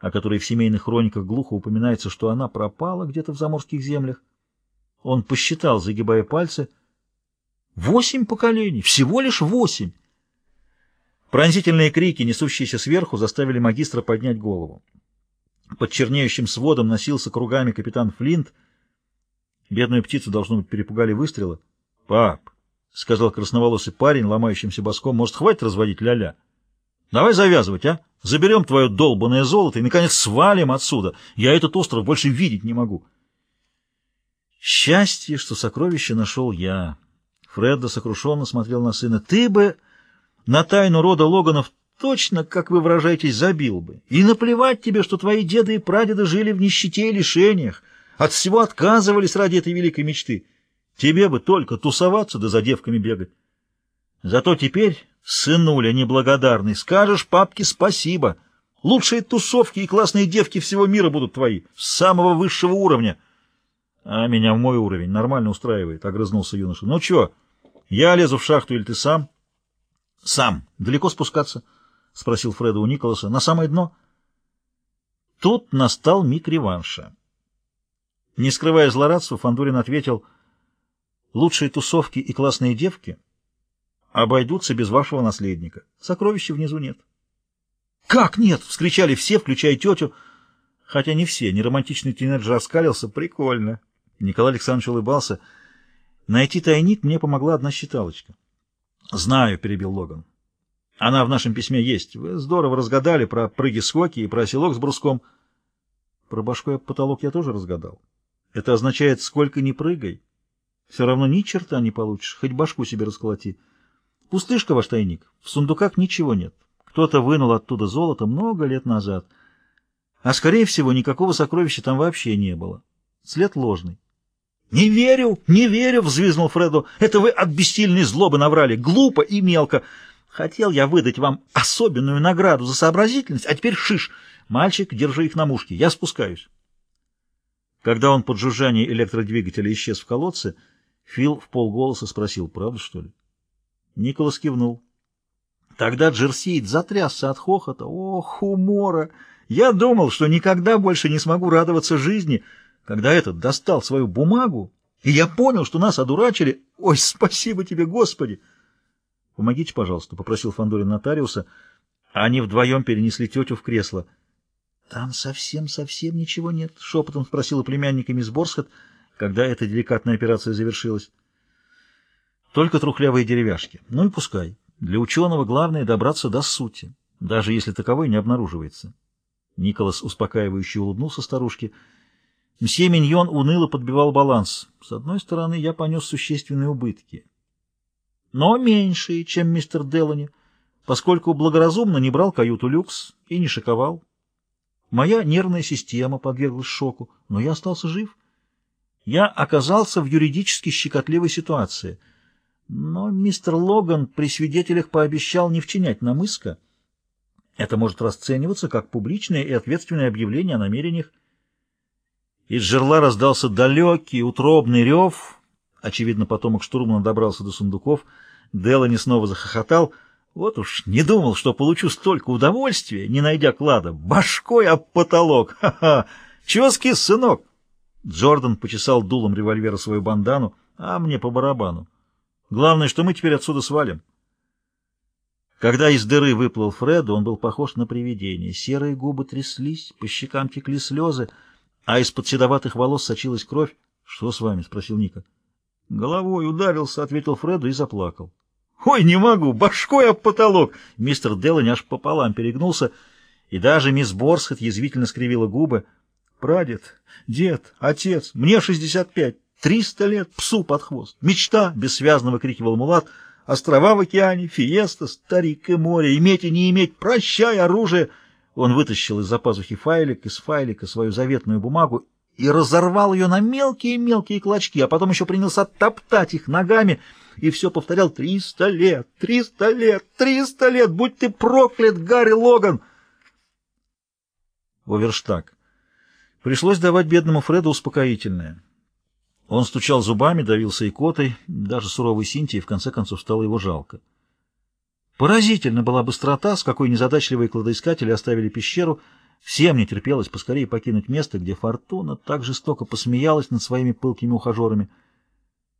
о которой в семейных хрониках глухо упоминается, что она пропала где-то в заморских землях. Он посчитал, загибая пальцы, восемь поколений, всего лишь восемь. Пронзительные крики, несущиеся сверху, заставили магистра поднять голову. Под чернеющим сводом носился кругами капитан Флинт. Бедную птицу, должно быть, перепугали выстрелы. — Пап, — сказал красноволосый парень, ломающимся боском, — может, хватит разводить ля-ля? Давай завязывать, а? Заберем твое долбанное золото и, наконец, свалим отсюда. Я этот остров больше видеть не могу. Счастье, что сокровище нашел я. Фредда сокрушенно смотрел на сына. Ты бы на тайну рода Логанов точно, как вы выражаетесь, забил бы. И наплевать тебе, что твои деды и прадеды жили в нищете и лишениях, от всего отказывались ради этой великой мечты. Тебе бы только тусоваться да за девками бегать. Зато теперь, сынуля неблагодарный, скажешь папке спасибо. Лучшие тусовки и классные девки всего мира будут твои, самого высшего уровня. А меня в мой уровень нормально устраивает, — огрызнулся юноша. Ну чё, я лезу в шахту или ты сам? Сам. Далеко спускаться? — спросил Фреда у Николаса. На самое дно? Тут настал миг реванша. Не скрывая злорадства, Фандурин ответил, лучшие тусовки и классные девки — обойдутся без вашего наследника. Сокровища внизу нет. «Как нет?» — вскричали все, включая тетю. Хотя не все. Неромантичный тинейджер раскалился. Прикольно. Николай Александрович улыбался. Найти тайник мне помогла одна считалочка. «Знаю», — перебил Логан. «Она в нашем письме есть. Вы здорово разгадали про прыги с хоки и про селок с бруском. Про башкой потолок я тоже разгадал. Это означает, сколько ни прыгай, все равно ни черта не получишь, хоть башку себе расколоти». Пустышка ваш тайник. В сундуках ничего нет. Кто-то вынул оттуда золото много лет назад. А, скорее всего, никакого сокровища там вообще не было. След ложный. «Не верю, не верю!» — взвизнул Фредо. «Это вы от бессильной злобы наврали. Глупо и мелко. Хотел я выдать вам особенную награду за сообразительность, а теперь шиш. Мальчик, держи их на мушке. Я спускаюсь». Когда он под жужжание электродвигателя исчез в колодце, Фил в полголоса спросил, правда, что ли? Николас кивнул. Тогда Джерсиид затрясся от хохота. Ох, умора! Я думал, что никогда больше не смогу радоваться жизни, когда этот достал свою бумагу, и я понял, что нас одурачили. Ой, спасибо тебе, Господи! Помогите, пожалуйста, — попросил Фандорин нотариуса. Они вдвоем перенесли тетю в кресло. Там совсем-совсем ничего нет, — шепотом спросила племянника мисс Борсхот, когда эта деликатная операция завершилась. Только трухлявые деревяшки. Ну и пускай. Для ученого главное добраться до сути, даже если таковой не обнаруживается. Николас успокаивающе улыбнулся старушке. Мсье Миньон уныло подбивал баланс. С одной стороны, я понес существенные убытки. Но меньшие, чем мистер Делани, поскольку благоразумно не брал каюту люкс и не шиковал. Моя нервная система подверглась шоку, но я остался жив. Я оказался в юридически щекотливой ситуации — но мистер Логан при свидетелях пообещал не вчинять нам иска. Это может расцениваться как публичное и ответственное объявление о намерениях. Из жерла раздался далекий, утробный рев. Очевидно, потомок штурмана добрался до сундуков. Делани снова захохотал. Вот уж не думал, что получу столько удовольствия, не найдя клада. Башкой об потолок! Ха-ха! Чего скис, сынок? Джордан почесал дулом револьвера свою бандану, а мне по барабану. Главное, что мы теперь отсюда свалим. Когда из дыры выплыл Фред, он был похож на привидение. Серые губы тряслись, по щекам текли слезы, а из-под седоватых волос сочилась кровь. — Что с вами? — спросил Ника. — Головой ударился, — ответил Фреду и заплакал. — Ой, не могу, башкой об потолок! Мистер Делани аж пополам перегнулся, и даже мисс Борсхет язвительно скривила губы. — Прадед, дед, отец, мне шестьдесят пять. Триста лет псу под хвост. Мечта, — бессвязно выкрикивал Мулат. Острова в океане, фиеста, старик и море, иметь и не иметь, прощай оружие. Он вытащил из-за пазухи файлик, из файлика свою заветную бумагу и разорвал ее на мелкие-мелкие клочки, а потом еще принялся топтать их ногами и все повторял «Триста лет! Триста лет! Триста лет! Будь ты проклят, Гарри Логан!» Оверштаг. Пришлось давать бедному Фреду успокоительное. Он стучал зубами, давился икотой, даже суровой Синтии в конце концов стало его жалко. Поразительна была быстрота, с какой незадачливые кладоискатели оставили пещеру, Всем не терпелось поскорее покинуть место, где Фортуна так жестоко посмеялась над своими пылкими ухажерами.